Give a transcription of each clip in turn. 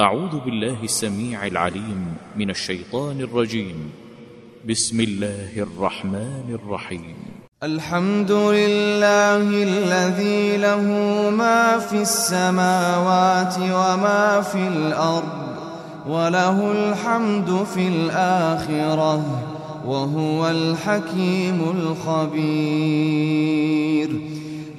أعوذ بالله السميع العليم من الشيطان الرجيم. بسم الله الرحمن الرحيم. الحمد لله الذي له ما في السماوات وما في الأرض وله الحمد في الآخرة وهو الحكيم الخبير.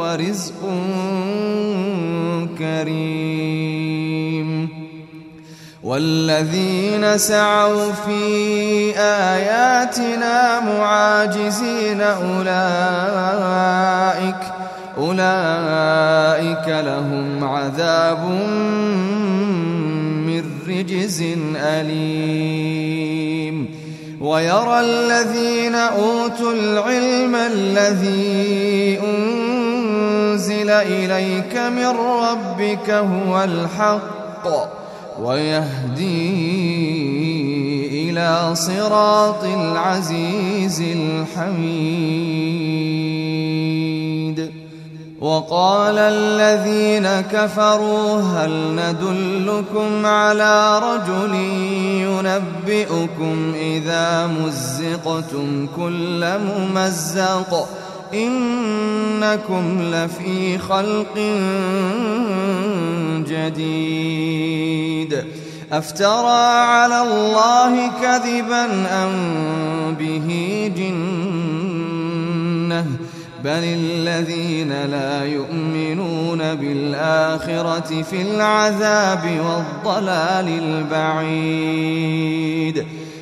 ورزق كريم. والذين سعوا في آياتنا معاجزين أولئك أولئك لهم عذاب من رجز أليم. ويرى الذين أوتوا العلم الذي أنزل إليك من ربك هو الحق ويهدي إلى صراط العزيز الحميد. وقال الذين كفروا هل ندلكم على رجل ينبئكم إذا مزقتم كل ممزق إنكم لفي خلق جديد. أفترى على الله كذبا أم به جنة؟ بل الذين لا يؤمنون بالآخرة في العذاب والضلال البعيد.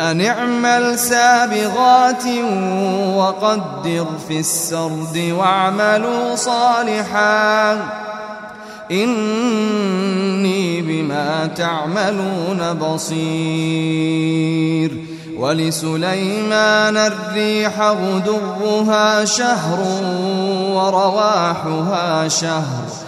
أن اعمل سابغات وقدر في السرد واعملوا صالحا إني بما تعملون بصير ولسليمان الريح غدرها شهر ورواحها شهر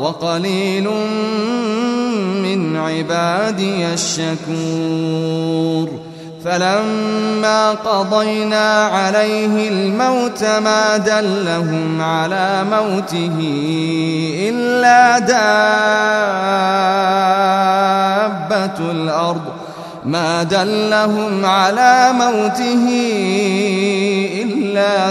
وقليل من عبادي الشكور. فلما قضينا عليه الموت ما دلهم على موته إلا دابة الأرض. ما دلهم على موته إلا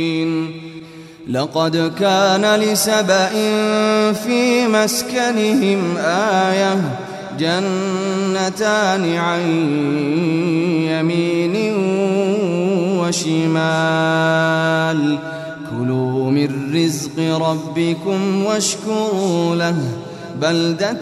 لقد كان لسبأ في مسكنهم آية جنتان عن يمين وشمال. كلوا من رزق ربكم واشكروا له بلدة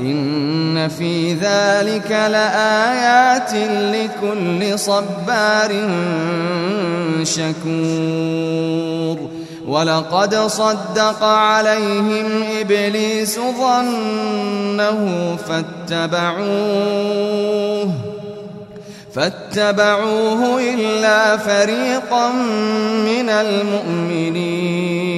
إن في ذلك لآيات لكل صبار شكور. ولقد صدق عليهم إبليس ظنه فاتبعوه فاتبعوه إلا فريقا من المؤمنين.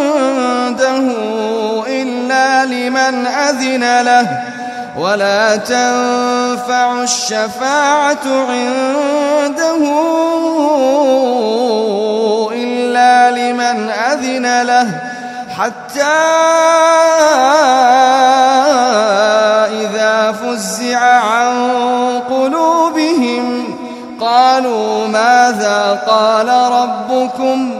عنده إلا لمن أذن له. ولا تنفع الشفاعة عنده إلا لمن أذن له. حتى إذا فزع عن قلوبهم قالوا ماذا قال ربكم؟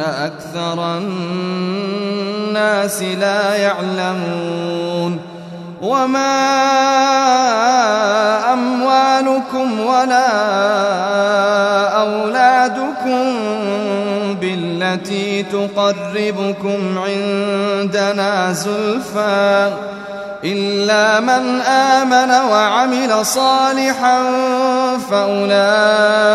أكثر الناس لا يعلمون وما أموالكم ولا أولادكم بالتي تقربكم عندنا زلفى إلا من آمن وعمل صالحا فأولئك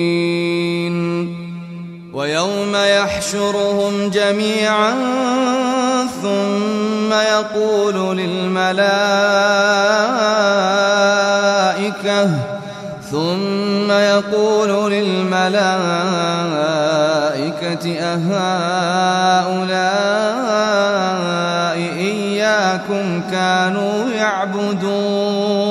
ويوم يحشرهم جميعا ثم يقول للملائكة ثم يقول للملائكة أهؤلاء إياكم كانوا يعبدون؟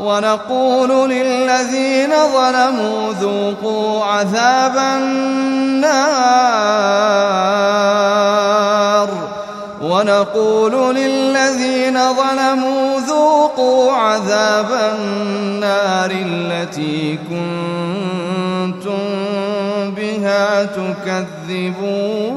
ونقول للذين ظلموا ذوقوا عذاب النار. ونقول للذين ظلموا ذوقوا عذاب النار التي كنتم بها تكذبون.